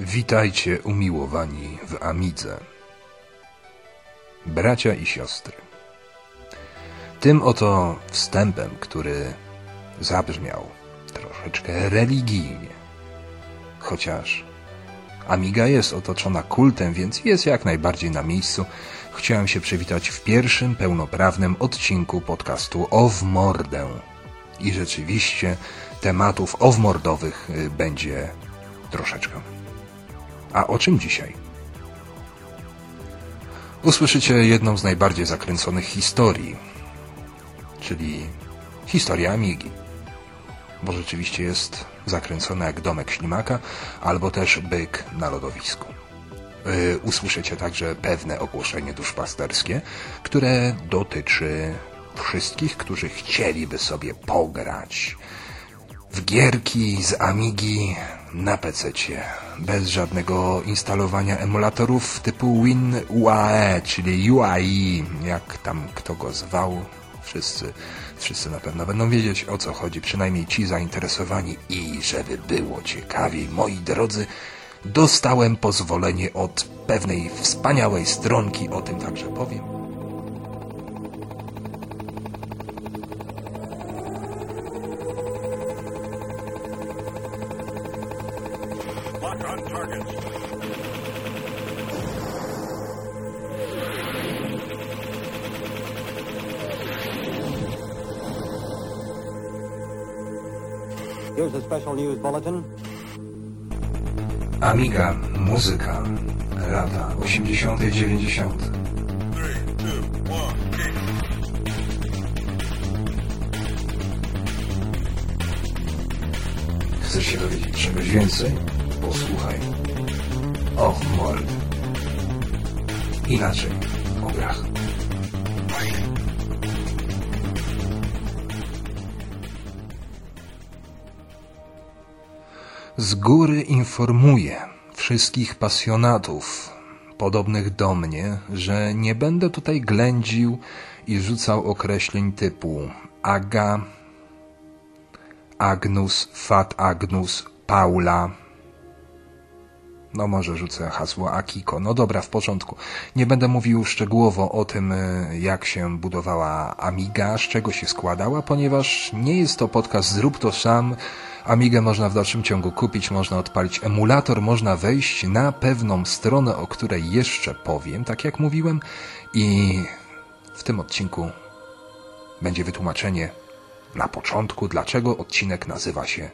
Witajcie umiłowani w Amidze. Bracia i siostry. Tym oto wstępem, który zabrzmiał troszeczkę religijnie, chociaż Amiga jest otoczona kultem, więc jest jak najbardziej na miejscu. Chciałem się przywitać w pierwszym pełnoprawnym odcinku podcastu Ow Mordę. I rzeczywiście tematów owmordowych y, będzie troszeczkę. A o czym dzisiaj? Usłyszycie jedną z najbardziej zakręconych historii, czyli historia Amigi. Bo rzeczywiście jest zakręcona jak domek ślimaka, albo też byk na lodowisku. Yy, usłyszycie także pewne ogłoszenie duszpasterskie, które dotyczy wszystkich, którzy chcieliby sobie pograć w gierki z Amigi na PC, bez żadnego instalowania emulatorów typu WinUAE, czyli UI, jak tam kto go zwał. Wszyscy, wszyscy na pewno będą wiedzieć o co chodzi, przynajmniej ci zainteresowani i żeby było ciekawiej, moi drodzy, dostałem pozwolenie od pewnej wspaniałej stronki, o tym także powiem. Here's a special news bulletin. Amiga, muzyka, lata 80. i 90. Chcesz się dowiedzieć czegoś więcej? Posłuchaj. Och, mord. Inaczej, o grach. Z góry informuję wszystkich pasjonatów podobnych do mnie, że nie będę tutaj ględził i rzucał określeń typu Aga, Agnus, Fat Agnus, Paula. No może rzucę hasło Akiko. No dobra, w porządku. Nie będę mówił szczegółowo o tym, jak się budowała Amiga, z czego się składała, ponieważ nie jest to podcast Zrób to sam, Amigę można w dalszym ciągu kupić, można odpalić emulator, można wejść na pewną stronę, o której jeszcze powiem, tak jak mówiłem i w tym odcinku będzie wytłumaczenie na początku, dlaczego odcinek nazywa się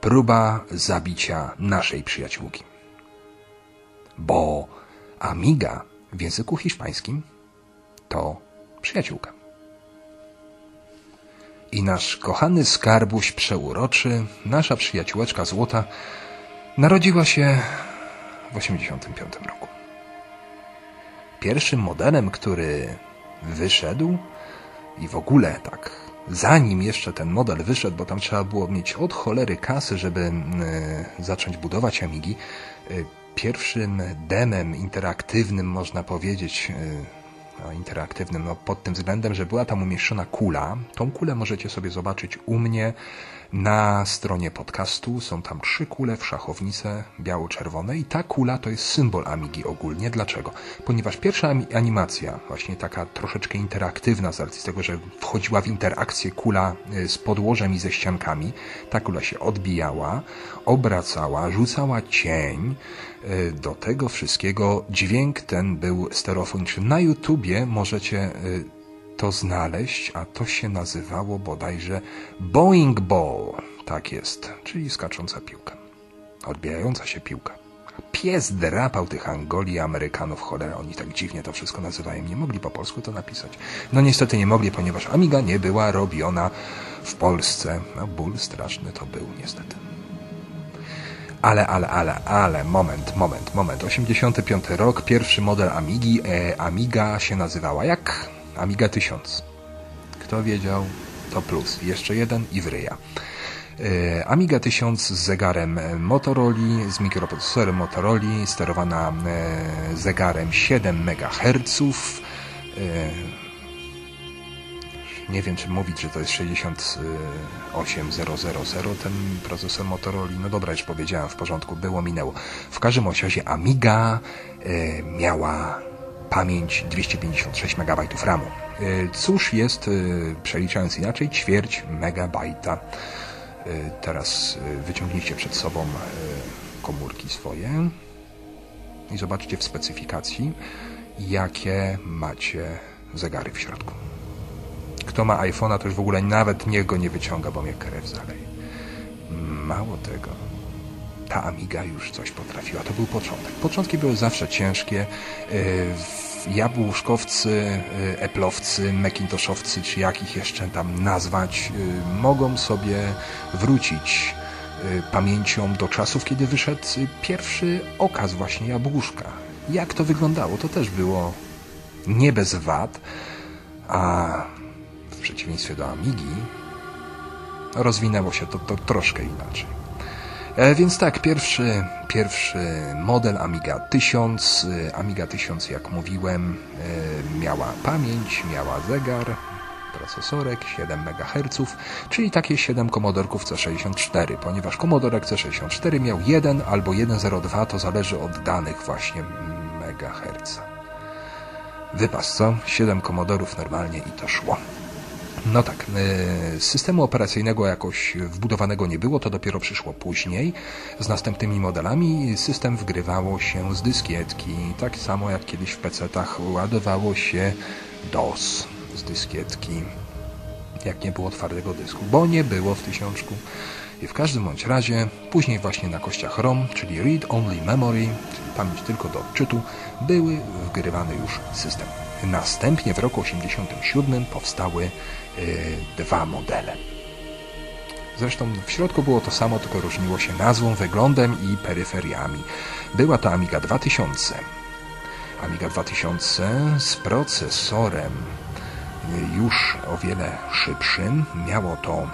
Próba zabicia naszej przyjaciółki. Bo Amiga w języku hiszpańskim to przyjaciółka. I nasz kochany skarbuś przeuroczy, nasza przyjaciółeczka złota, narodziła się w 1985 roku. Pierwszym modelem, który wyszedł i w ogóle tak zanim jeszcze ten model wyszedł, bo tam trzeba było mieć od cholery kasy, żeby y, zacząć budować Amigi, y, pierwszym demem interaktywnym, można powiedzieć, no, interaktywnym no, pod tym względem, że była tam umieszczona kula. Tą kulę możecie sobie zobaczyć u mnie na stronie podcastu. Są tam trzy kule w szachownice biało-czerwone i ta kula to jest symbol Amigi ogólnie. Dlaczego? Ponieważ pierwsza animacja, właśnie taka troszeczkę interaktywna z racji tego, że wchodziła w interakcję kula y, z podłożem i ze ściankami, ta kula się odbijała, obracała, rzucała cień, y, do tego wszystkiego dźwięk ten był stereofoniczny. Na YouTubie możecie y, to znaleźć, a to się nazywało bodajże Boeing Ball. Tak jest, czyli skacząca piłka. Odbijająca się piłka. Pies drapał tych Angoli Amerykanów, cholera, oni tak dziwnie to wszystko nazywają. Nie mogli po polsku to napisać. No niestety nie mogli, ponieważ Amiga nie była robiona w Polsce. No ból straszny to był niestety. Ale, ale, ale, ale, moment, moment, moment. 85 rok, pierwszy model Amigi. E, Amiga się nazywała jak? Amiga 1000. Kto wiedział, to plus. Jeszcze jeden i wryja. E, Amiga 1000 z zegarem Motorola, z mikroprocesorem Motorola, sterowana e, zegarem 7 MHz. Nie wiem, czy mówić, że to jest 68000 ten procesor Motorola. No dobra, już powiedziałem, w porządku, było, minęło. W każdym razie Amiga miała pamięć 256 MB RAMu. Y, cóż jest, y, przeliczając inaczej, ćwierć megabajta. Teraz wyciągnijcie przed sobą komórki swoje i zobaczcie w specyfikacji, jakie macie zegary w środku. Kto ma iPhone'a, to już w ogóle nawet niego nie wyciąga, bo mnie krew zaleje. Mało tego, ta Amiga już coś potrafiła. To był początek. Początki były zawsze ciężkie. Y, jabłuszkowcy, y, eplowcy, macintoshowcy, czy jakich jeszcze tam nazwać, y, mogą sobie wrócić pamięcią do czasów, kiedy wyszedł pierwszy okaz właśnie jabłuszka. Jak to wyglądało? To też było nie bez wad, a w przeciwieństwie do Amigi rozwinęło się to, to troszkę inaczej. E, więc tak, pierwszy, pierwszy model Amiga 1000. E, Amiga 1000, jak mówiłem, e, miała pamięć, miała zegar, procesorek, 7 MHz, czyli takie 7 komodorków C64, ponieważ komodorek C64 miał 1 albo 1.02, to zależy od danych właśnie MHz. Wypas, co? 7 komodorów normalnie i to szło. No tak, e, systemu operacyjnego jakoś wbudowanego nie było, to dopiero przyszło później. Z następnymi modelami system wgrywało się z dyskietki, tak samo jak kiedyś w PC-tach ładowało się DOS z dyskietki, jak nie było twardego dysku, bo nie było w tysiączku. I w każdym bądź razie, później właśnie na kościach ROM, czyli Read Only Memory, czyli pamięć tylko do odczytu, były wgrywane już system. Następnie w roku 1987 powstały yy, dwa modele. Zresztą w środku było to samo, tylko różniło się nazwą, wyglądem i peryferiami. Była to Amiga 2000. Amiga 2000 z procesorem już o wiele szybszym. Miało to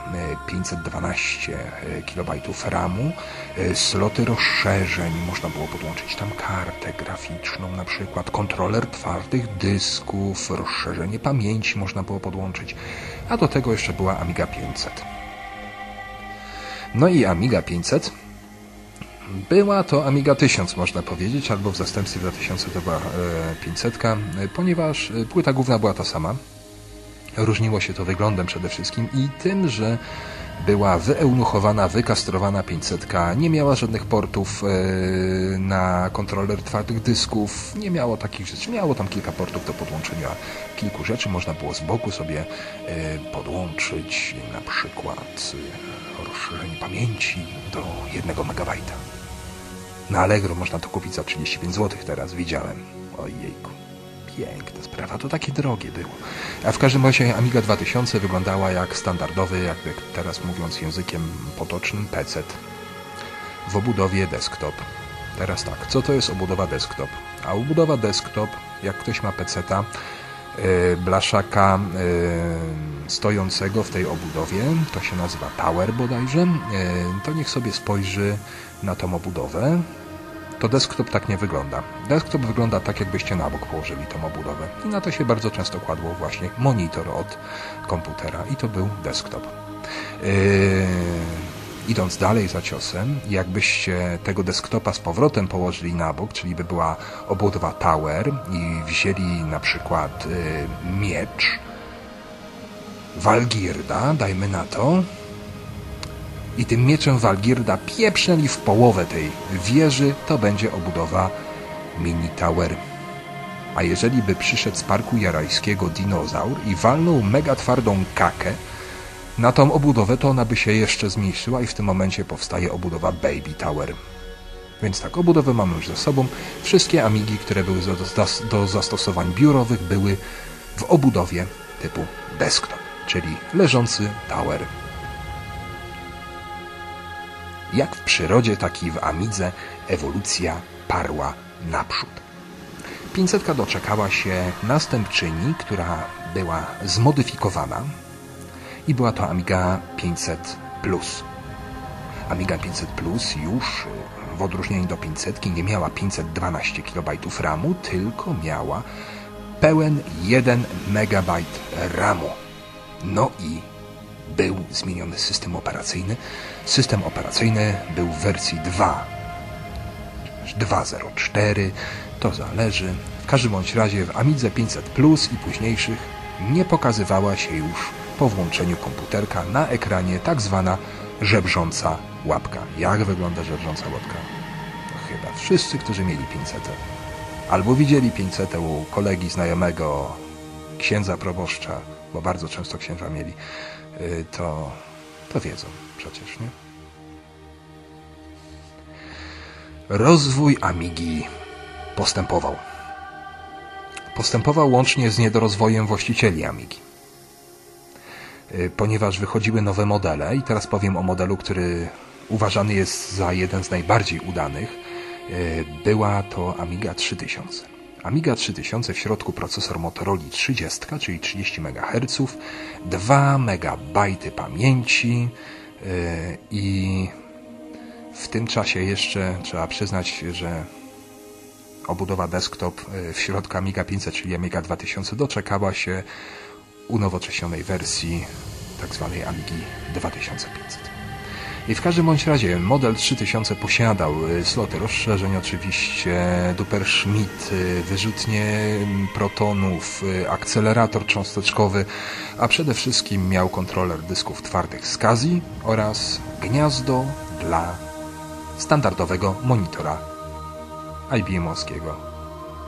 512 e, e, KB RAMu, e, sloty rozszerzeń, można było podłączyć tam kartę graficzną, na przykład kontroler twardych dysków, rozszerzenie pamięci można było podłączyć, a do tego jeszcze była Amiga 500. No i Amiga 500 była to Amiga 1000, można powiedzieć, albo w zastępstwie 2000 to była 500, ponieważ płyta główna była ta sama, Różniło się to wyglądem przede wszystkim i tym, że była wyeunuchowana, wykastrowana 500, nie miała żadnych portów e, na kontroler twardych dysków, nie miało takich rzeczy. Miało tam kilka portów do podłączenia kilku rzeczy. Można było z boku sobie e, podłączyć na przykład e, rozszerzenie pamięci do 1 MB. Na Allegro można to kupić za 35 zł teraz, widziałem. Ojejku piękna sprawa, to takie drogie było. A w każdym razie Amiga 2000 wyglądała jak standardowy, jakby teraz mówiąc językiem potocznym, PC. W obudowie desktop. Teraz tak, co to jest obudowa desktop? A obudowa desktop, jak ktoś ma PC-ta, yy, blaszaka yy, stojącego w tej obudowie, to się nazywa Tower bodajże, yy, to niech sobie spojrzy na tą obudowę, to desktop tak nie wygląda. Desktop wygląda tak, jakbyście na bok położyli tą obudowę. I na to się bardzo często kładło właśnie monitor od komputera i to był desktop. Yy, idąc dalej za ciosem, jakbyście tego desktopa z powrotem położyli na bok, czyli by była obudowa tower i wzięli na przykład yy, miecz Walgirda, dajmy na to, i tym mieczem Walgirda pieprznęli w połowę tej wieży, to będzie obudowa mini tower. A jeżeli by przyszedł z parku jarajskiego dinozaur i walnął mega twardą kakę na tą obudowę, to ona by się jeszcze zmniejszyła i w tym momencie powstaje obudowa Baby Tower. Więc tak, obudowę mamy już ze sobą. Wszystkie Amigi, które były do zastosowań biurowych, były w obudowie typu desktop, czyli leżący tower jak w przyrodzie, tak i w Amidze ewolucja parła naprzód. 500 doczekała się następczyni, która była zmodyfikowana i była to Amiga 500 Plus. Amiga 500 Plus już w odróżnieniu do 500 nie miała 512 KB RAMu, tylko miała pełen 1 MB RAMu. No i był zmieniony system operacyjny. System operacyjny był w wersji 2. 2.04, to zależy. W każdym bądź razie w Amidze 500 Plus i późniejszych nie pokazywała się już po włączeniu komputerka na ekranie tak zwana żebrząca łapka. Jak wygląda żebrząca łapka? No chyba wszyscy, którzy mieli 500 albo widzieli 500 u kolegi, znajomego, księdza proboszcza, bo bardzo często księża mieli, y, to, to wiedzą przecież, nie? Rozwój Amigi postępował. Postępował łącznie z niedorozwojem właścicieli Amigi. Y, ponieważ wychodziły nowe modele i teraz powiem o modelu, który uważany jest za jeden z najbardziej udanych, y, była to Amiga 3000. Amiga 3000 w środku procesor Motorola 30, czyli 30 MHz, 2 MB pamięci y, i w tym czasie jeszcze trzeba przyznać, że obudowa desktop w środku Amiga 500, czyli Amiga 2000 doczekała się unowocześnionej wersji tzw. Tak Amigi 2500. I w każdym bądź razie model 3000 posiadał y, sloty rozszerzeń oczywiście, Duper-Schmidt, y, wyrzutnie protonów, y, akcelerator cząsteczkowy, a przede wszystkim miał kontroler dysków twardych z SCSI oraz gniazdo dla standardowego monitora IBM-owskiego,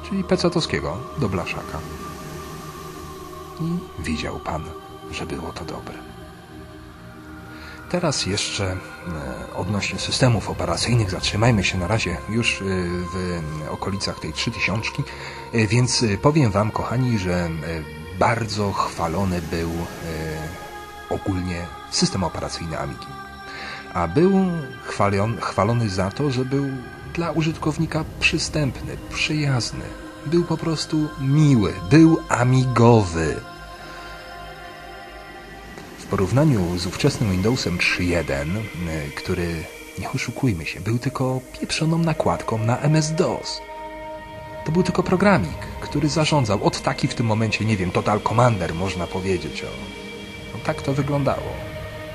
czyli PC-owskiego do blaszaka i widział Pan, że było to dobre. Teraz jeszcze e, odnośnie systemów operacyjnych zatrzymajmy się na razie już e, w okolicach tej 3000, e, więc powiem Wam, kochani, że bardzo chwalony był ogólnie system operacyjny Amigi. A był chwalony za to, że był dla użytkownika przystępny, przyjazny, był po prostu miły, był amigowy. Porównaniu z ówczesnym Windowsem 3.1, y, który, nie oszukujmy się, był tylko pieprzoną nakładką na MS-DOS. To był tylko programik, który zarządzał, od taki w tym momencie, nie wiem, Total Commander można powiedzieć. O, no tak to wyglądało.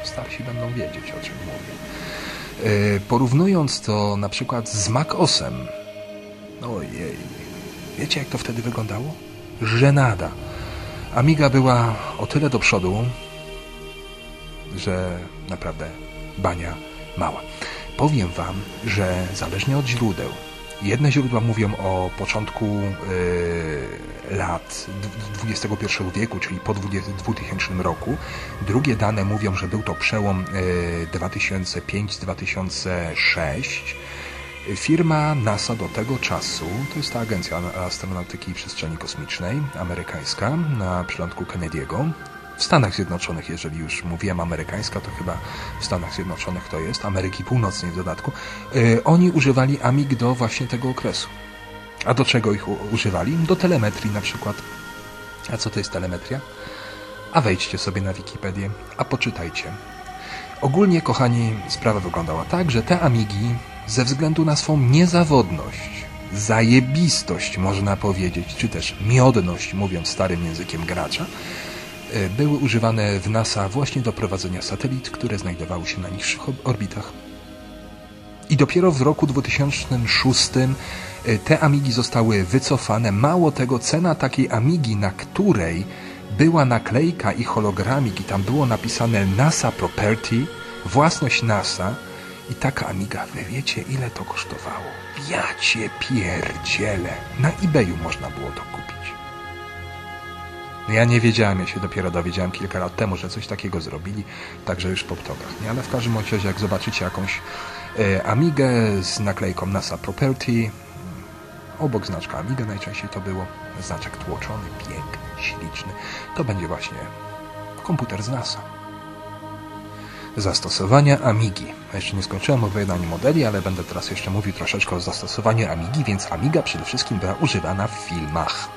Starsi będą wiedzieć, o czym mówię. Yy, porównując to na przykład z MacOSem, ojej, Wiecie, jak to wtedy wyglądało? Żenada. Amiga była o tyle do przodu, że naprawdę bania mała. Powiem Wam, że zależnie od źródeł, jedne źródła mówią o początku yy, lat XXI wieku, czyli po 2000 roku, drugie dane mówią, że był to przełom yy, 2005-2006, Firma NASA do tego czasu, to jest ta Agencja Astronautyki i Przestrzeni Kosmicznej, amerykańska, na przylądku Kennedy'ego, w Stanach Zjednoczonych, jeżeli już mówiłem amerykańska, to chyba w Stanach Zjednoczonych to jest, Ameryki Północnej w dodatku, yy, oni używali AMIG do właśnie tego okresu. A do czego ich używali? Do telemetrii na przykład. A co to jest telemetria? A wejdźcie sobie na Wikipedię, a poczytajcie. Ogólnie, kochani, sprawa wyglądała tak, że te Amigi ze względu na swą niezawodność, zajebistość można powiedzieć, czy też miodność, mówiąc starym językiem gracza, były używane w NASA właśnie do prowadzenia satelit, które znajdowały się na niższych orbitach. I dopiero w roku 2006 e, te Amigi zostały wycofane. Mało tego, cena takiej Amigi, na której była naklejka i hologramik i tam było napisane NASA Property, własność NASA, i taka Amiga, wy wiecie ile to kosztowało? Ja cię pierdzielę. Na eBayu można było to ja nie wiedziałem, ja się dopiero dowiedziałem kilka lat temu, że coś takiego zrobili, także już po ptokach. Nie? Ale w każdym razie, jak zobaczycie jakąś e, Amigę z naklejką NASA Property, obok znaczka Amiga najczęściej to było, znaczek tłoczony, piękny, śliczny, to będzie właśnie komputer z NASA. Zastosowania Amigi. Jeszcze nie skończyłem opowiadania modeli, ale będę teraz jeszcze mówił troszeczkę o zastosowaniu Amigi, więc Amiga przede wszystkim była używana w filmach.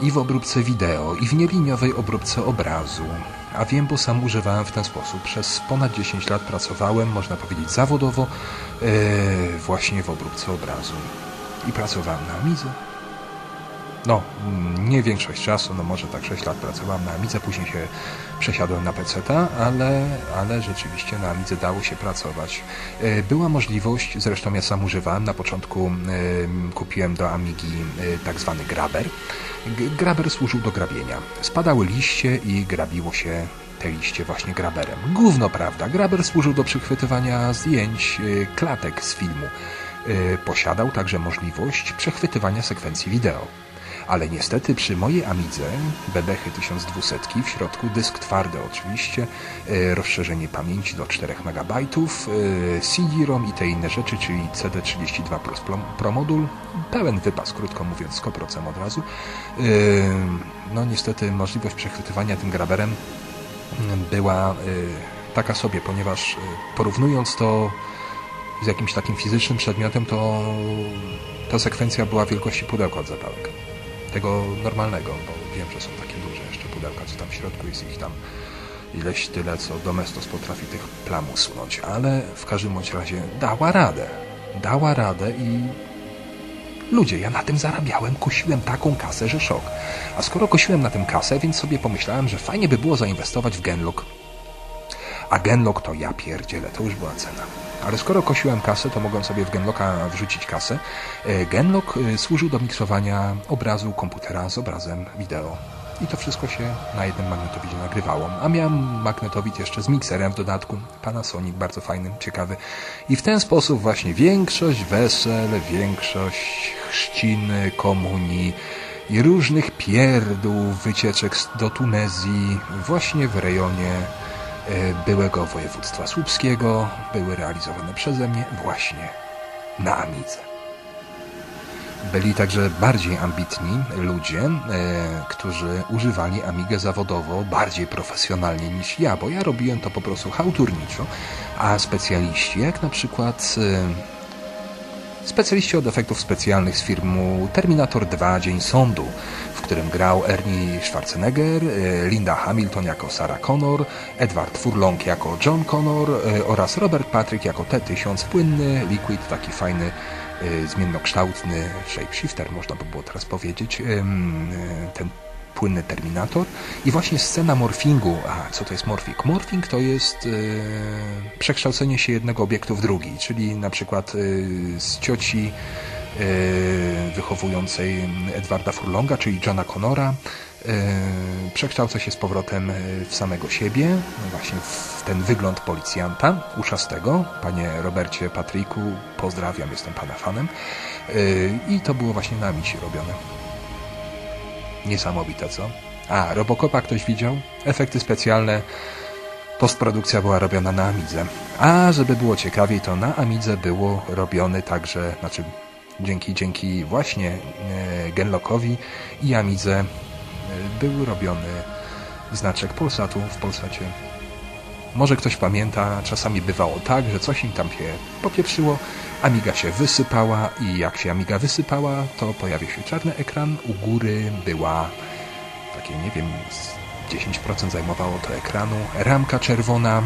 I w obróbce wideo, i w nieliniowej obróbce obrazu. A wiem, bo sam używałem w ten sposób. Przez ponad 10 lat pracowałem, można powiedzieć zawodowo, yy, właśnie w obróbce obrazu. I pracowałem na Amidze. No, nie większość czasu, no może tak 6 lat pracowałem na Amidze, później się przesiadłem na PC-ta, ale, ale rzeczywiście na Amidze dało się pracować. E, była możliwość, zresztą ja sam używałem, na początku kupiłem do Amigi e, tak zwany graber. Graber służył do grabienia. Spadały liście i grabiło się te liście właśnie graberem. Gówno prawda, graber służył do przychwytywania zdjęć, e, klatek z filmu. Posiadał także możliwość przechwytywania sekwencji wideo ale niestety przy mojej Amidze Bebechy 1200 w środku dysk twardy oczywiście, e, rozszerzenie pamięci do 4 MB, e, CD-ROM i te inne rzeczy, czyli CD32 plus ProModul, pełen wypas, krótko mówiąc, z koprocem od razu. E, no niestety możliwość przechwytywania tym graberem była taka sobie, ponieważ porównując to z jakimś takim fizycznym przedmiotem, to ta sekwencja była wielkości pudełka od zapałek tego normalnego, bo wiem, że są takie duże jeszcze pudełka, co tam w środku jest ich tam ileś tyle, co Domestos potrafi tych plam usunąć, ale w każdym bądź razie dała radę. Dała radę i ludzie, ja na tym zarabiałem, kosiłem taką kasę, że szok. A skoro kosiłem na tym kasę, więc sobie pomyślałem, że fajnie by było zainwestować w Genlock. A Genlock to ja pierdzielę, to już była cena. Ale skoro kosiłem kasę, to mogłem sobie w Genlocka wrzucić kasę. E, Genlock e, służył do miksowania obrazu komputera z obrazem wideo. I to wszystko się na jednym magnetowidzie nagrywało. A miałem magnetowid jeszcze z mikserem w dodatku. Panasonic, bardzo fajny, ciekawy. I w ten sposób właśnie większość wesel, większość chrzcin, komunii i różnych pierdół, wycieczek do Tunezji właśnie w rejonie byłego województwa słupskiego były realizowane przeze mnie właśnie na Amidze. Byli także bardziej ambitni ludzie, e, którzy używali Amigę zawodowo, bardziej profesjonalnie niż ja, bo ja robiłem to po prostu hałturniczo, a specjaliści, jak na przykład e, specjaliści od efektów specjalnych z firmu Terminator 2 Dzień Sądu, którym grał Ernie Schwarzenegger, e, Linda Hamilton jako Sarah Connor, Edward Furlong jako John Connor e, oraz Robert Patrick jako T-1000, płynny, liquid, taki fajny, e, zmiennokształtny shapeshifter, można by było teraz powiedzieć, ten płynny Terminator i właśnie scena morfingu. A co to jest morfing? Morfing to jest przekształcenie się jednego obiektu w drugi, czyli na przykład z cioci E, wychowującej Edwarda Furlonga, czyli Johna Connora, e, przekształca się z powrotem w samego siebie, no właśnie w ten wygląd policjanta uszastego. Panie Robercie Patryku, pozdrawiam, jestem pana fanem. E, I to było właśnie na misi robione. Niesamowite, co? A, Robocopa ktoś widział? Efekty specjalne. Postprodukcja była robiona na Amidze. A żeby było ciekawiej, to na Amidze było robione także, znaczy dzięki, dzięki właśnie e, Genlockowi i Amidze e, był robiony znaczek Polsatu w Polsacie. Może ktoś pamięta, czasami bywało tak, że coś im tam się popieprzyło, Amiga się wysypała i jak się Amiga wysypała, to pojawił się czarny ekran, u góry była takie, nie wiem, 10% zajmowało to ekranu, ramka czerwona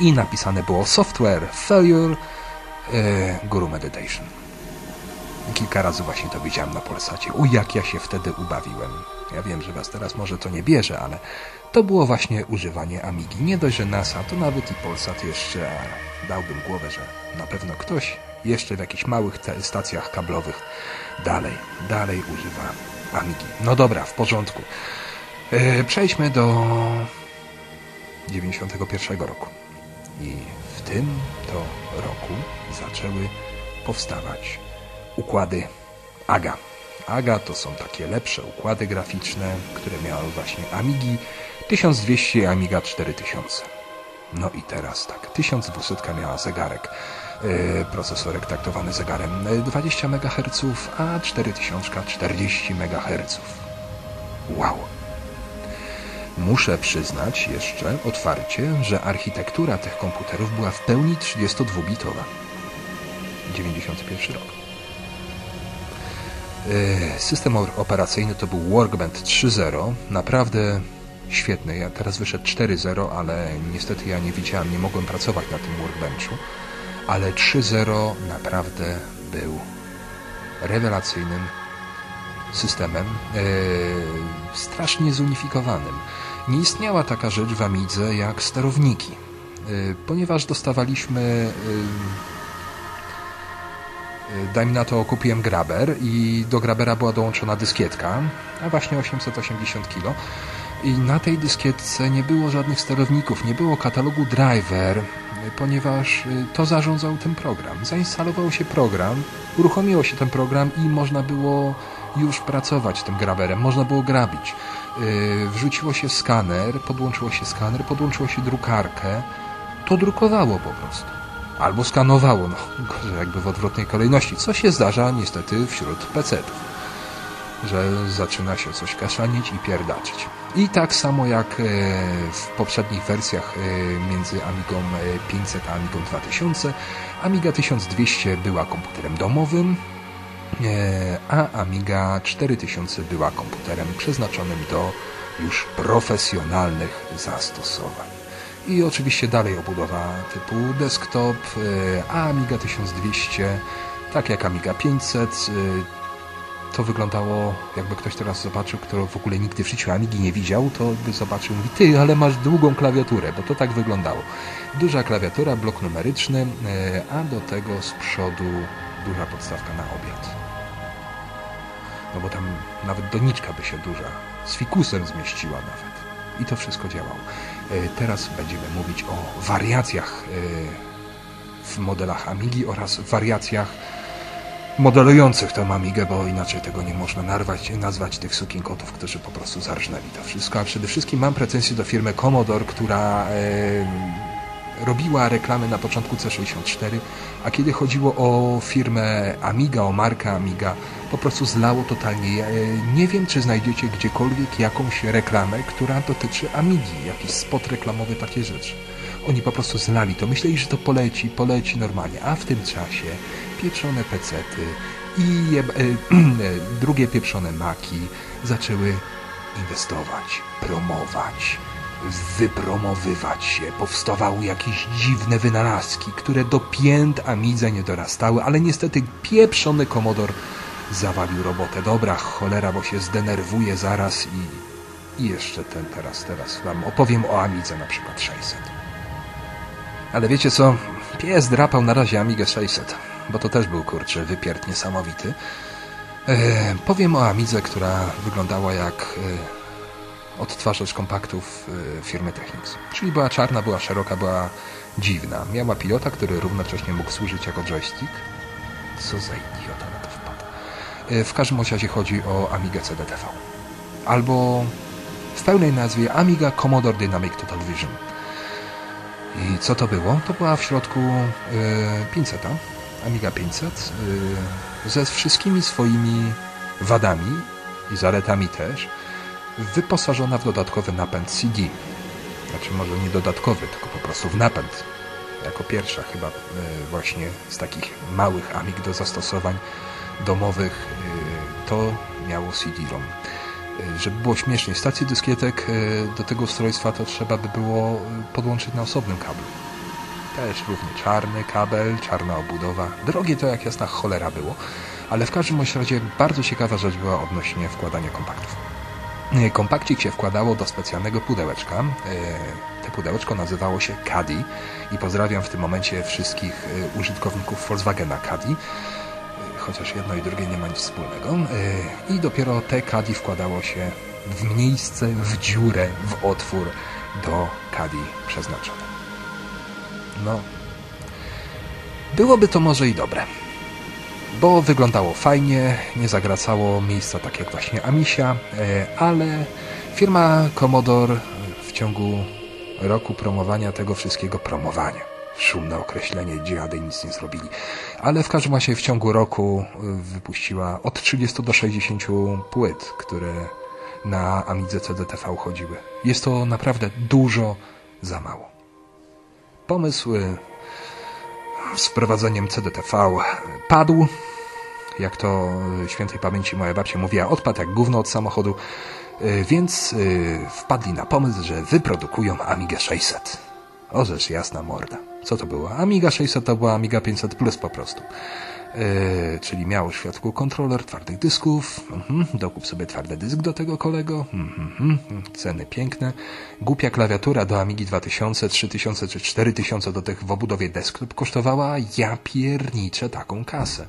i napisane było software failure e, Guru Meditation. Kilka razy właśnie to widziałem na Polsacie. U jak ja się wtedy ubawiłem. Ja wiem, że Was teraz może to nie bierze, ale to było właśnie używanie Amigi. Nie dość, że NASA, to nawet i Polsat jeszcze dałbym głowę, że na pewno ktoś jeszcze w jakichś małych stacjach kablowych dalej, dalej używa Amigi. No dobra, w porządku. E, przejdźmy do 91 roku. I w tym to roku zaczęły powstawać układy AGA. AGA to są takie lepsze układy graficzne, które miały właśnie Amigi 1200 i Amiga 4000. No i teraz tak, 1200 miała zegarek, yy, procesorek taktowany zegarem 20 e, MHz, a 4000 40 MHz. Wow! Muszę przyznać jeszcze otwarcie, że architektura tych komputerów była w pełni 32-bitowa. 91 rok. E, system operacyjny to był Workbench 3.0. Naprawdę świetny. Ja teraz wyszedł 4.0, ale niestety ja nie widziałem, nie mogłem pracować na tym Workbenchu. Ale 3.0 naprawdę był rewelacyjnym systemem, e, strasznie zunifikowanym. Nie istniała taka rzecz w Amidze jak sterowniki, e, ponieważ dostawaliśmy dajmy na to kupiłem Graber i do Grabera była dołączona dyskietka, a właśnie 880 kg i na tej dyskietce nie było żadnych sterowników, nie było katalogu driver, ponieważ y, to zarządzał ten program. Zainstalował się program, uruchomiło się ten program i można było już pracować tym graberem, można było grabić. Y, wrzuciło się skaner, podłączyło się skaner, podłączyło się drukarkę, to drukowało po prostu. Albo skanowało, no gorzej jakby w odwrotnej kolejności, co się zdarza niestety wśród PC-ów że zaczyna się coś kaszanić i pierdaczyć. I tak samo jak e, w poprzednich wersjach e, między Amigą 500 e, a Amigą 2000, Amiga 1200 była komputerem domowym, a Amiga 4000 była komputerem przeznaczonym do już profesjonalnych zastosowań. I oczywiście dalej obudowa typu desktop, a Amiga 1200, tak jak Amiga 500, to wyglądało, jakby ktoś teraz zobaczył, kto w ogóle nigdy w życiu Amigi nie widział, to by zobaczył, mówi, ty, ale masz długą klawiaturę, bo to tak wyglądało. Duża klawiatura, blok numeryczny, e, a do tego z przodu duża podstawka na obiad. No bo tam nawet doniczka by się duża, z fikusem zmieściła nawet. I to wszystko działało. E, teraz będziemy mówić o wariacjach e, w modelach Amigi oraz wariacjach modelujących tę Amigę, bo inaczej tego nie można narwać, nazwać tych kotów, którzy po prostu zarżnęli to wszystko. A przede wszystkim mam pretensje do firmy Commodore, która e, robiła reklamy na początku C64, a kiedy chodziło o firmę Amiga, o markę Amiga, po prostu zlało totalnie. E, nie wiem, czy znajdziecie gdziekolwiek jakąś reklamę, która dotyczy Amigi, jakiś spot reklamowy, takie rzeczy. Oni po prostu zlali to. Myśleli, że to poleci, poleci normalnie, a w tym czasie pieprzone pecety i je, e, drugie pieprzone maki zaczęły inwestować, promować, wypromowywać się. Powstawały jakieś dziwne wynalazki, które do pięt Amidze nie dorastały, ale niestety pieprzony komodor zawalił robotę. Dobra, cholera, bo się zdenerwuje zaraz i, i jeszcze ten teraz, teraz wam opowiem o Amidze na przykład 600. Ale wiecie co? Pies drapał na razie Amigę 600 bo to też był, kurczę, wypiert niesamowity. E, powiem o Amidze, która wyglądała jak e, odtwarzacz kompaktów e, firmy Technics. Czyli była czarna, była szeroka, była dziwna. Miała pilota, który równocześnie mógł służyć jako joystick. Co za idiota na to wpadł. W każdym razie chodzi o Amigę CDTV. Albo w pełnej nazwie Amiga Commodore Dynamic Total Vision. I co to było? To była w środku yy, pinceta, Amiga 500 y, ze wszystkimi swoimi wadami i zaletami też wyposażona w dodatkowy napęd CD. Znaczy może nie dodatkowy, tylko po prostu w napęd. Jako pierwsza chyba y, właśnie z takich małych Amig do zastosowań domowych to miało CD-ROM. Żeby było śmiesznie, stację dyskietek do tego ustrojstwa to trzeba by było podłączyć na osobnym kablu. Też równie czarny kabel, czarna obudowa. Drogie to jak jasna cholera było, ale w każdym razie bardzo ciekawa rzecz była odnośnie wkładania kompaktów. Kompakcik się wkładało do specjalnego pudełeczka. Te pudełeczko nazywało się Caddy i pozdrawiam w tym momencie wszystkich użytkowników Volkswagena Caddy chociaż jedno i drugie nie ma nic wspólnego. I dopiero te Caddy wkładało się w miejsce, w dziurę, w otwór do Caddy przeznaczone. No, byłoby to może i dobre. Bo wyglądało fajnie, nie zagracało miejsca tak jak właśnie Amisia, e, ale firma Commodore w ciągu roku promowania tego wszystkiego, promowania, szumne określenie, dziady nic nie zrobili, ale w każdym razie w ciągu roku e, wypuściła od 30 do 60 płyt, które na Amidze CDTV chodziły. Jest to naprawdę dużo za mało. Pomysł z wprowadzeniem CDTV padł. Jak to świętej pamięci moja babcia mówiła, odpadł jak gówno od samochodu, więc wpadli na pomysł, że wyprodukują Amiga 600. O rzecz jasna morda. Co to było? Amiga 600 to była Amiga 500 Plus po prostu. Yy, czyli miało środku kontroler twardych dysków, mhm, dokup sobie twardy dysk do tego kolego, mhm, mhm, ceny piękne, głupia klawiatura do Amigi 2000, 3000 czy 4000 do tych w obudowie desktop kosztowała ja pierniczę taką kasę.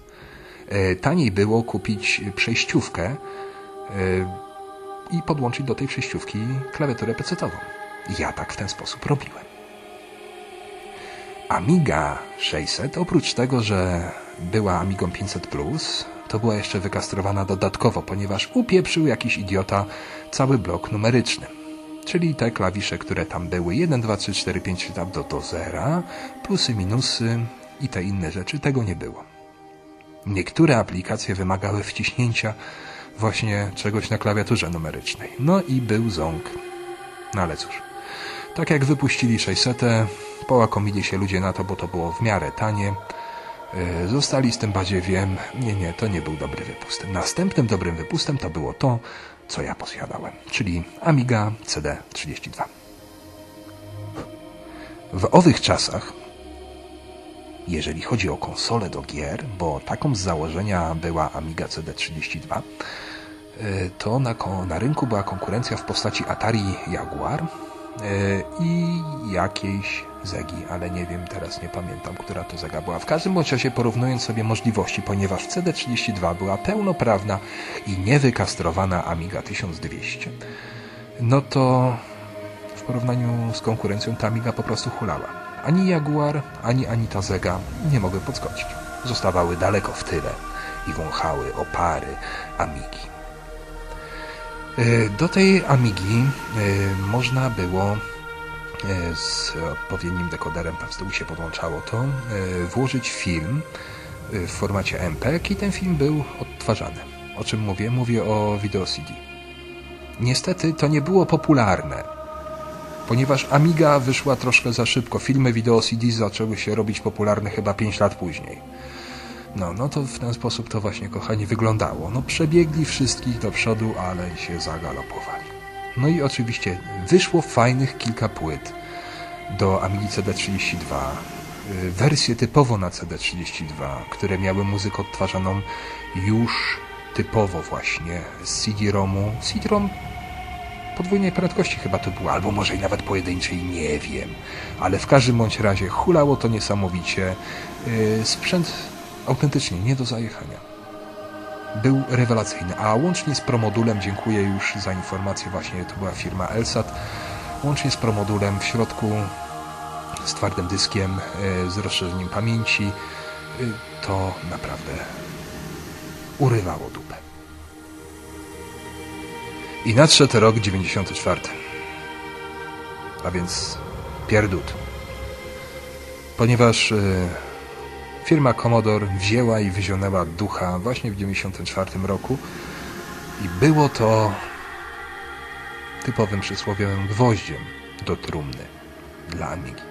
Yy, taniej było kupić przejściówkę yy, i podłączyć do tej przejściówki klawiaturę PC-tową. Ja tak w ten sposób robiłem. Amiga 600, oprócz tego, że była Amigą 500 Plus, to była jeszcze wykastrowana dodatkowo, ponieważ upieprzył jakiś idiota cały blok numeryczny. Czyli te klawisze, które tam były 1, 2, 3, 4, 5 tam do, do zera, plusy, minusy i te inne rzeczy, tego nie było. Niektóre aplikacje wymagały wciśnięcia właśnie czegoś na klawiaturze numerycznej. No i był ząg. No ale cóż. Tak jak wypuścili 600, połakomili się ludzie na to, bo to było w miarę tanie. E, zostali z tym badziewiem. Nie, nie, to nie był dobry wypust. Następnym dobrym wypustem to było to, co ja posiadałem, czyli Amiga CD32. W owych czasach, jeżeli chodzi o konsolę do gier, bo taką z założenia była Amiga CD32, e, to na, na rynku była konkurencja w postaci Atari Jaguar, E, i jakiejś zegi, ale nie wiem, teraz nie pamiętam, która to zega była. W każdym bądź porównując sobie możliwości, ponieważ CD32 była pełnoprawna i niewykastrowana Amiga 1200, no to w porównaniu z konkurencją ta Amiga po prostu hulała. Ani Jaguar, ani ta zega nie mogły podskoczyć. Zostawały daleko w tyle i wąchały opary Amigi. E, do tej Amigi e, można było z odpowiednim dekoderem, z się podłączało to, włożyć film w formacie MPEG i ten film był odtwarzany. O czym mówię? Mówię o video CD. Niestety to nie było popularne, ponieważ Amiga wyszła troszkę za szybko. Filmy wideo CD zaczęły się robić popularne chyba 5 lat później. No, no to w ten sposób to właśnie, kochani, wyglądało. No przebiegli wszystkich do przodu, ale się zagalopowali. No i oczywiście wyszło fajnych kilka płyt do Amigi CD32. Y, wersje typowo na CD32, które miały muzykę odtwarzaną już typowo właśnie z CD-ROMu. CD-ROM podwójnej prędkości chyba to było, albo może i nawet pojedynczej, nie wiem. Ale w każdym bądź razie hulało to niesamowicie. Y, sprzęt autentycznie nie do zajechania. Był rewelacyjny, a łącznie z promodulem, dziękuję już za informację, właśnie to była firma Elsat, łącznie z promodulem w środku z twardym dyskiem, e, z rozszerzeniem pamięci, e, to naprawdę urywało dupę. I nadszedł rok 94. A więc pierdut. Ponieważ e, Firma Commodore wzięła i wyzionęła ducha właśnie w 1994 roku i było to typowym przysłowiowym gwoździem do trumny dla Amigi.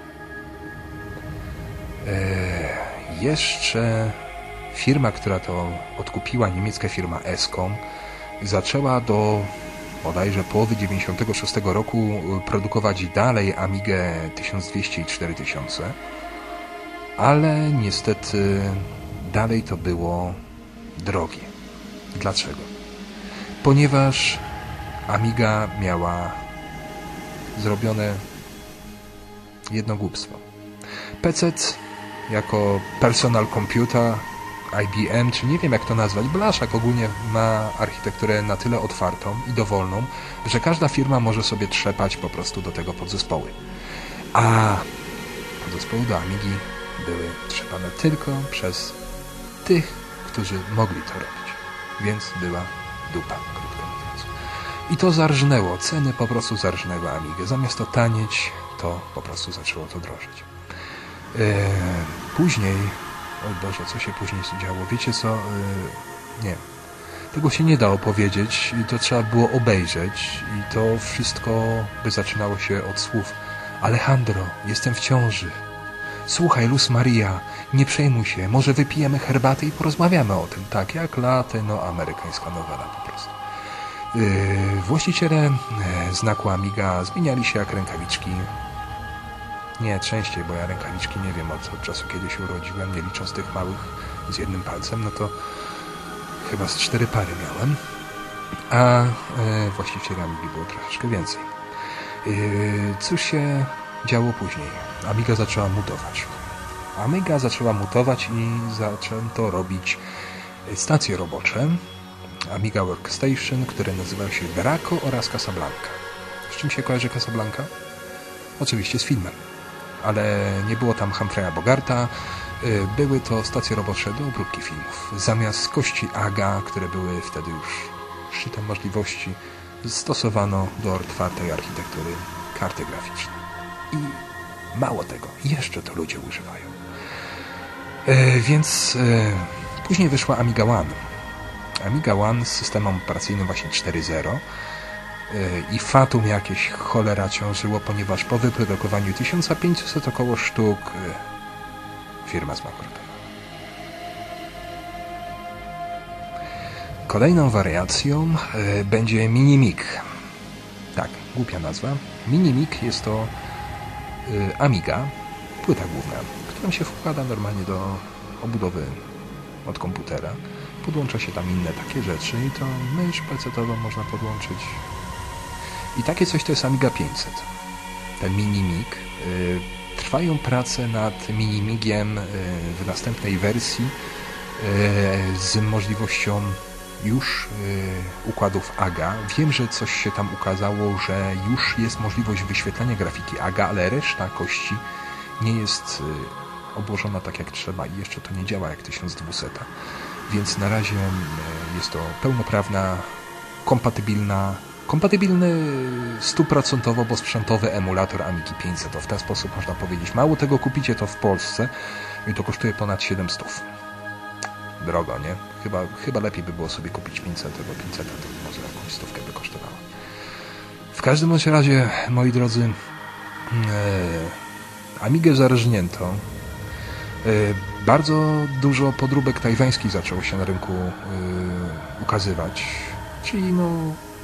Eee, jeszcze firma, która to odkupiła, niemiecka firma Escom, zaczęła do bodajże połowy 96 roku produkować dalej Amigę 1200 i 4000 ale niestety dalej to było drogie. Dlaczego? Ponieważ Amiga miała zrobione jedno głupstwo. PC jako personal computer IBM, czy nie wiem jak to nazwać, Blaszak ogólnie ma architekturę na tyle otwartą i dowolną, że każda firma może sobie trzepać po prostu do tego podzespoły. A podzespoły do Amigi były trzepane tylko przez tych, którzy mogli to robić. Więc była dupa, krótko mówiąc. I to zarżnęło, ceny po prostu zarżnęły Amigę. Zamiast to tanieć, to po prostu zaczęło to drożyć. Eee, później, o Boże, co się później działo? Wiecie co? Eee, nie. Tego się nie da opowiedzieć, to trzeba było obejrzeć i to wszystko by zaczynało się od słów Alejandro, jestem w ciąży. Słuchaj, Luz Maria, nie przejmuj się, może wypijemy herbatę i porozmawiamy o tym. Tak, jak no amerykańska nowela po prostu. Yy, właściciele yy, znaku Amiga zmieniali się jak rękawiczki. Nie, częściej, bo ja rękawiczki nie wiem od, od czasu, kiedy się urodziłem, nie licząc tych małych z jednym palcem, no to chyba z cztery pary miałem, a właścicieli Amigi było troszeczkę więcej. E, cóż się działo później? Amiga zaczęła mutować. Amiga zaczęła mutować i zaczęto robić stacje robocze Amiga Workstation, które nazywały się Draco oraz Casablanca. Z czym się kojarzy Casablanca? Oczywiście z filmem. Ale nie było tam Humphreya Bogarta, y, były to stacje robocze do obróbki filmów. Zamiast kości AGA, które były wtedy już szczytem możliwości, stosowano do otwartej architektury karty graficzne. I mało tego, jeszcze to ludzie używają. E, więc e, później wyszła Amiga One. Amiga One z systemem operacyjnym właśnie 4.0 e, i Fatum jakieś cholera ciążyło, ponieważ po wyprodukowaniu 1500 około sztuk firma zbankrutowała. Kolejną wariacją będzie Minimig. Tak, głupia nazwa. Minimig jest to Amiga, płyta główna, którą się wkłada normalnie do obudowy od komputera. Podłącza się tam inne takie rzeczy i to mysz pecetową można podłączyć. I takie coś to jest Amiga 500. Ten Minimig. Y, trwają prace nad Minimigiem y, w następnej wersji y, z możliwością już układów AGA. Wiem, że coś się tam ukazało, że już jest możliwość wyświetlania grafiki AGA, ale reszta kości nie jest obłożona tak jak trzeba i jeszcze to nie działa jak 1200. Więc na razie jest to pełnoprawna, kompatybilna, kompatybilny stuprocentowo, bo sprzętowy emulator Amigi 500. To w ten sposób można powiedzieć. Mało tego, kupicie to w Polsce i to kosztuje ponad 700. Drogo, nie? Chyba, chyba lepiej by było sobie kupić 500, bo 500 to może jakąś stówkę by kosztowało. W każdym razie, moi drodzy, e, Amigę zarżnięto E, bardzo dużo podróbek tajwańskich zaczęło się na rynku e, ukazywać, czyli no,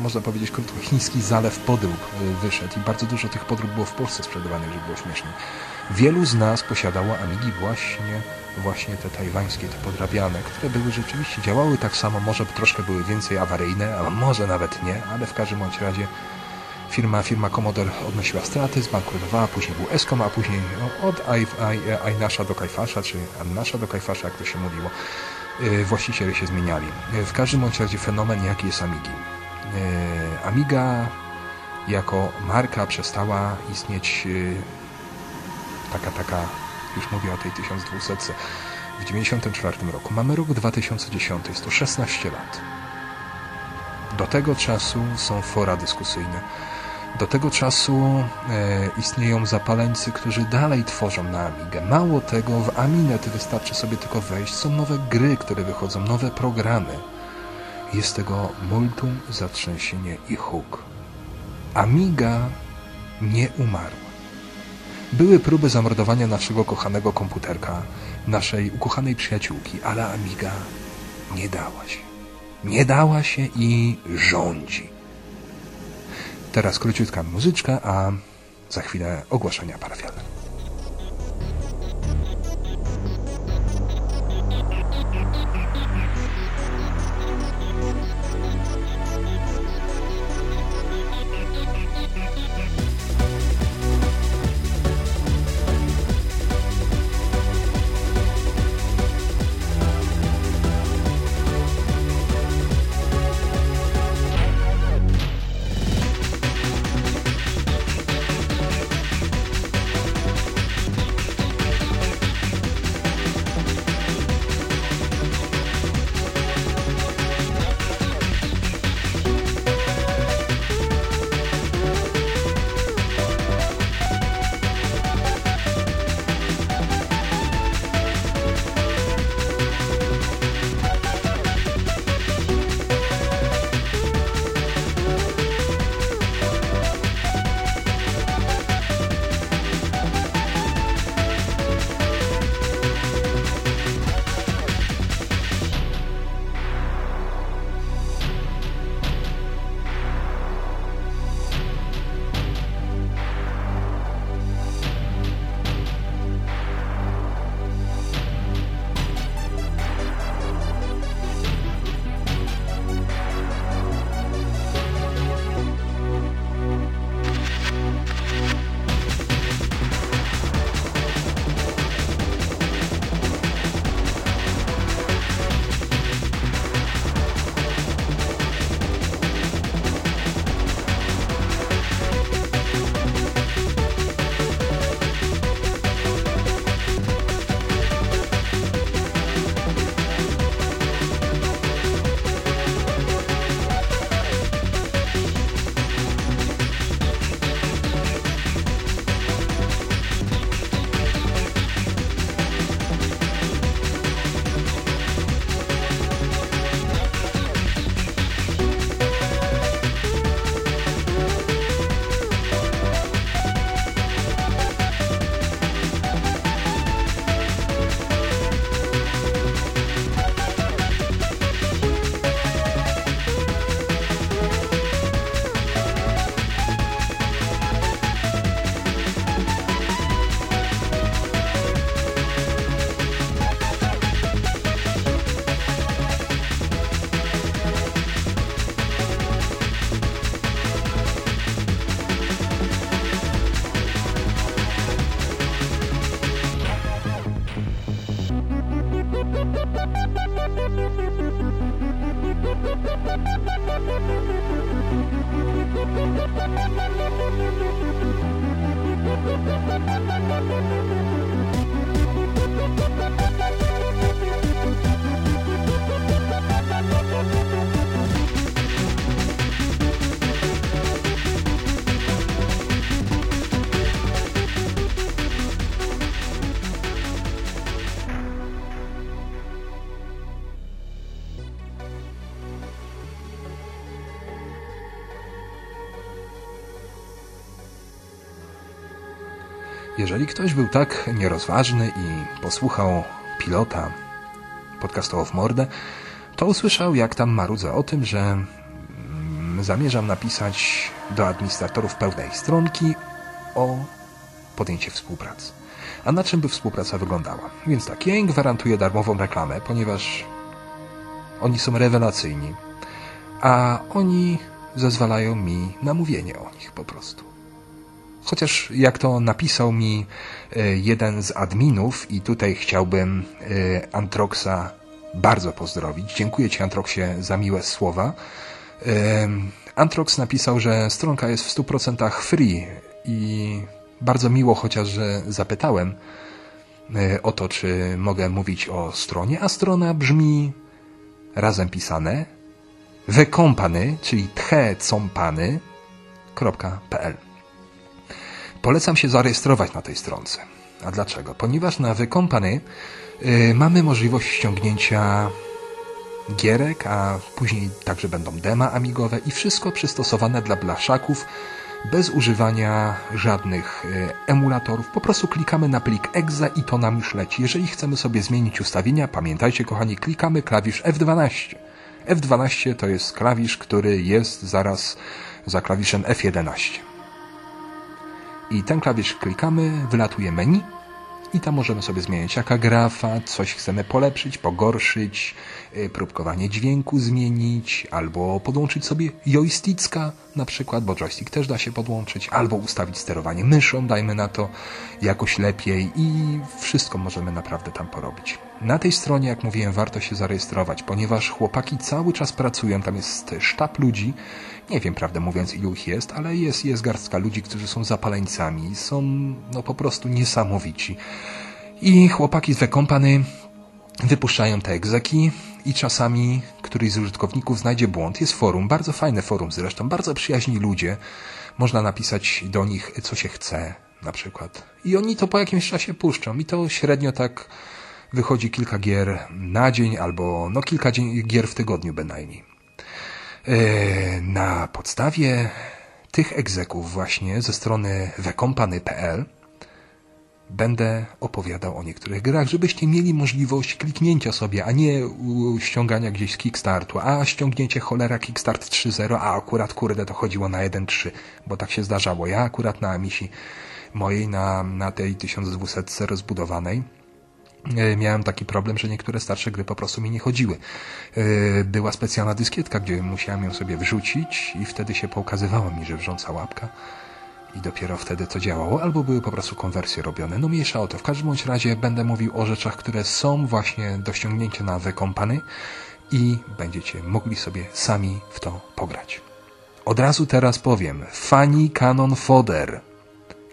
można powiedzieć krótko, chiński zalew podrób wyszedł i bardzo dużo tych podrób było w Polsce sprzedawanych, żeby było śmiesznie. Wielu z nas posiadało Amigi właśnie, właśnie te tajwańskie, te podrabiane, które były rzeczywiście, działały tak samo, może troszkę były więcej awaryjne, a może nawet nie, ale w każdym bądź razie Firma, firma Commodore odnosiła straty, zbankrutowała, później był Eskom, a później od Ajnasza do Kajfasza, czy Annasza do Kajfasza, jak to się mówiło, y, właściciele się zmieniali. Y, w każdym bądź razie fenomen jaki jest Amigi. Y, Amiga jako marka przestała istnieć taka, taka, już mówię o tej 1200 w 1994 roku. Mamy rok 2010, jest to 16 lat. Do tego czasu są fora dyskusyjne do tego czasu e, istnieją zapaleńcy, którzy dalej tworzą na Amigę. Mało tego, w Aminet wystarczy sobie tylko wejść. Są nowe gry, które wychodzą, nowe programy. Jest tego multum, zatrzęsienie i huk. Amiga nie umarła. Były próby zamordowania naszego kochanego komputerka, naszej ukochanej przyjaciółki, ale Amiga nie dała się. Nie dała się i rządzi. Teraz króciutka muzyczka, a za chwilę ogłoszenia parafialne. Jeżeli ktoś był tak nierozważny i posłuchał pilota podcastowo w mordę, to usłyszał, jak tam marudzę o tym, że mm, zamierzam napisać do administratorów pełnej stronki o podjęcie współpracy. A na czym by współpraca wyglądała? Więc tak, ja im gwarantuję darmową reklamę, ponieważ oni są rewelacyjni, a oni zezwalają mi na mówienie o nich po prostu. Chociaż jak to napisał mi e, jeden z adminów i tutaj chciałbym e, Antroxa bardzo pozdrowić. Dziękuję Ci Antroxie za miłe słowa. E, Antrox napisał, że stronka jest w 100% free i bardzo miło chociaż, że zapytałem o to, czy mogę mówić o stronie, a strona brzmi razem pisane wekompany, czyli tchecąpany.pl Polecam się zarejestrować na tej stronce. A dlaczego? Ponieważ na The Company yy, mamy możliwość ściągnięcia gierek, a później także będą dema amigowe i wszystko przystosowane dla blaszaków bez używania żadnych y, emulatorów. Po prostu klikamy na plik exe i to nam już leci. Jeżeli chcemy sobie zmienić ustawienia, pamiętajcie kochani, klikamy klawisz F12. F12 to jest klawisz, który jest zaraz za klawiszem F11 i ten klawisz klikamy, wylatuje menu i tam możemy sobie zmieniać jaka grafa, coś chcemy polepszyć, pogorszyć, y, próbkowanie dźwięku zmienić, albo podłączyć sobie joysticka na przykład, bo joystick też da się podłączyć, albo ustawić sterowanie myszą, dajmy na to jakoś lepiej i wszystko możemy naprawdę tam porobić. Na tej stronie, jak mówiłem, warto się zarejestrować, ponieważ chłopaki cały czas pracują, tam jest sztab ludzi, nie wiem, prawdę mówiąc, ilu ich jest, ale jest, jest garstka ludzi, którzy są zapaleńcami, są no po prostu niesamowici. I chłopaki z The Company wypuszczają te egzeki i czasami któryś z użytkowników znajdzie błąd. Jest forum, bardzo fajne forum zresztą, bardzo przyjaźni ludzie. Można napisać do nich, co się chce, na przykład. I oni to po jakimś czasie puszczą. I to średnio tak wychodzi kilka gier na dzień, albo no kilka gier w tygodniu bynajmniej. E, na podstawie tych egzeków właśnie ze strony wekompany.pl będę opowiadał o niektórych grach, żebyście mieli możliwość kliknięcia sobie, a nie ściągania gdzieś z Kickstartu, a ściągnięcie cholera Kickstart 3.0, a akurat kurde to chodziło na 1.3, bo tak się zdarzało. Ja akurat na misi mojej, na, na tej 1200 rozbudowanej, miałem taki problem, że niektóre starsze gry po prostu mi nie chodziły. E, była specjalna dyskietka, gdzie musiałem ją sobie wrzucić i wtedy się pokazywało mi, że wrząca łapka i dopiero wtedy to działało, albo były po prostu konwersje robione. No mniejsza o to. W każdym bądź razie będę mówił o rzeczach, które są właśnie do ściągnięcia na The Company i będziecie mogli sobie sami w to pograć. Od razu teraz powiem. Fani Canon Fodder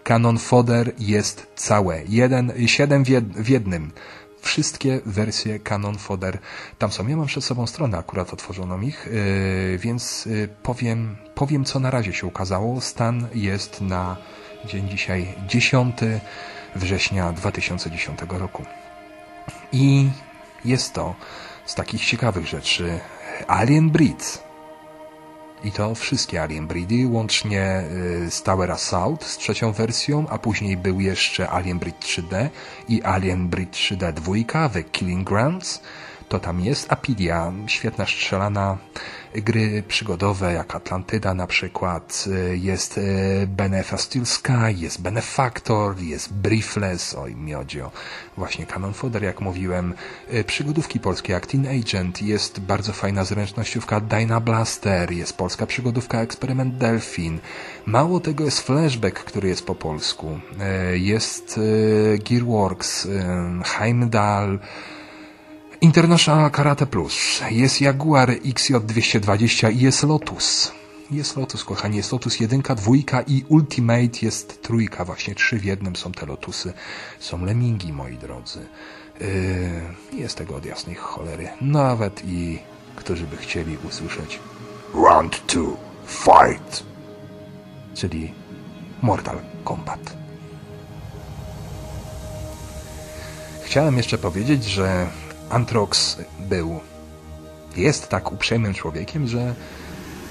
Canon Fodder jest całe. Jeden, siedem w jednym. Wszystkie wersje Canon Fodder tam są. Ja mam przed sobą stronę akurat otworzoną ich, yy, więc yy, powiem, powiem co na razie się ukazało. Stan jest na dzień dzisiaj 10 września 2010 roku. I jest to z takich ciekawych rzeczy Alien Breeds i to wszystkie Alien Breedy, łącznie z y, Tower Assault z trzecią wersją, a później był jeszcze Alien Breed 3D i Alien Breed 3D 2, The Killing Grounds. To tam jest Apidia, świetna strzelana gry przygodowe jak Atlantyda na przykład, jest y, Benefa Sky, jest Benefactor, jest Briefless, oj miodzio, właśnie Canon Fodder jak mówiłem, y, przygodówki polskie jak Teen Agent, jest bardzo fajna zręcznościówka Dyna Blaster, jest polska przygodówka Experiment Delphin, mało tego jest Flashback, który jest po polsku, jest Gearworks, Heimdall, International Karate Plus. Jest Jaguar XJ220 i jest Lotus. Jest Lotus, kochani. Jest Lotus 1, 2 i Ultimate jest trójka. Właśnie trzy w jednym są te Lotusy. Są Lemingi, moi drodzy. Yy, jest tego od jasnej cholery. Nawet i którzy by chcieli usłyszeć Round 2, Fight! Czyli Mortal Kombat. Chciałem jeszcze powiedzieć, że Antrox był, jest tak uprzejmym człowiekiem, że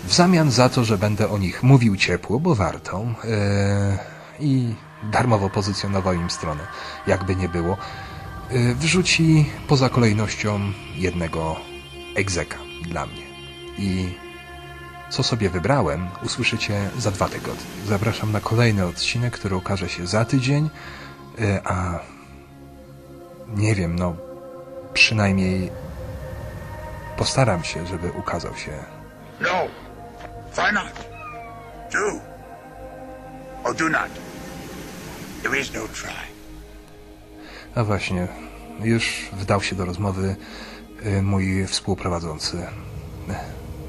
w zamian za to, że będę o nich mówił ciepło, bo warto, yy, i darmowo pozycjonował im stronę, jakby nie było, yy, wrzuci poza kolejnością jednego egzeka dla mnie. I co sobie wybrałem, usłyszycie za dwa tygodnie. Zapraszam na kolejny odcinek, który ukaże się za tydzień, yy, a nie wiem, no przynajmniej postaram się, żeby ukazał się. No. Why not? Do. Or do not. There is no try. A właśnie, już wdał się do rozmowy y, mój współprowadzący.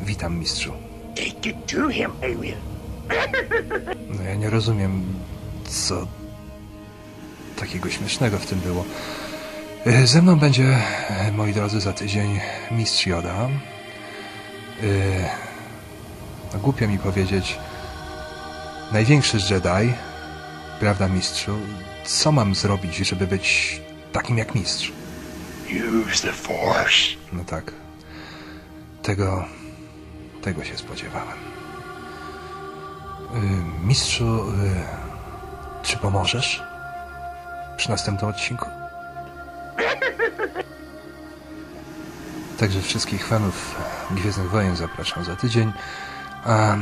Witam, mistrzu. Take it to him, alien. No ja nie rozumiem, co takiego śmiesznego w tym było. Y, Ze mną będzie, y, moi drodzy, za tydzień mistrz Joda. Y, No, głupio mi powiedzieć, największy Jedi, prawda, mistrzu? Co mam zrobić, żeby być takim jak mistrz? Use the Force. No tak. Tego. tego się spodziewałem. Y, Mistrzu, y, czy pomożesz? Przy następnym odcinku? Także wszystkich fanów Gwiezdnych Wojen zapraszam za tydzień. A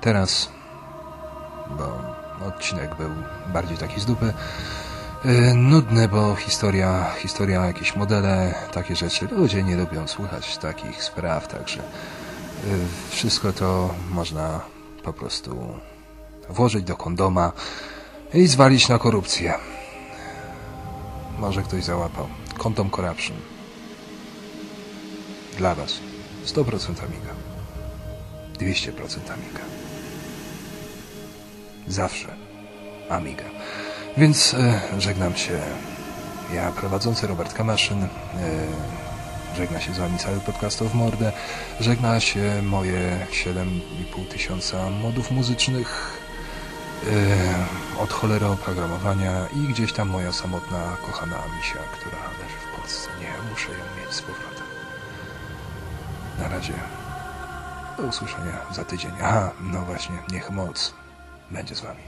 teraz, bo odcinek był bardziej taki z dupy, y, nudny, bo historia, historia, jakieś modele, takie rzeczy. Ludzie nie lubią słuchać takich spraw, także y, wszystko to można po prostu włożyć do kondoma i zwalić na korupcję. Może ktoś załapał. Kondom Corruption. Dla Was. 100% Amiga. 200% Amiga. Zawsze Amiga. Więc e, żegnam się. Ja prowadzący Robert Kamaszyn. E, żegna się z Wami cały podcast w mordę. Żegna się moje 7,5 tysiąca modów muzycznych od cholery oprogramowania i gdzieś tam moja samotna, kochana misia, która leży w Polsce. Nie, muszę ją mieć z powrotem. Na razie. Do usłyszenia za tydzień. Aha, no właśnie, niech moc będzie z Wami.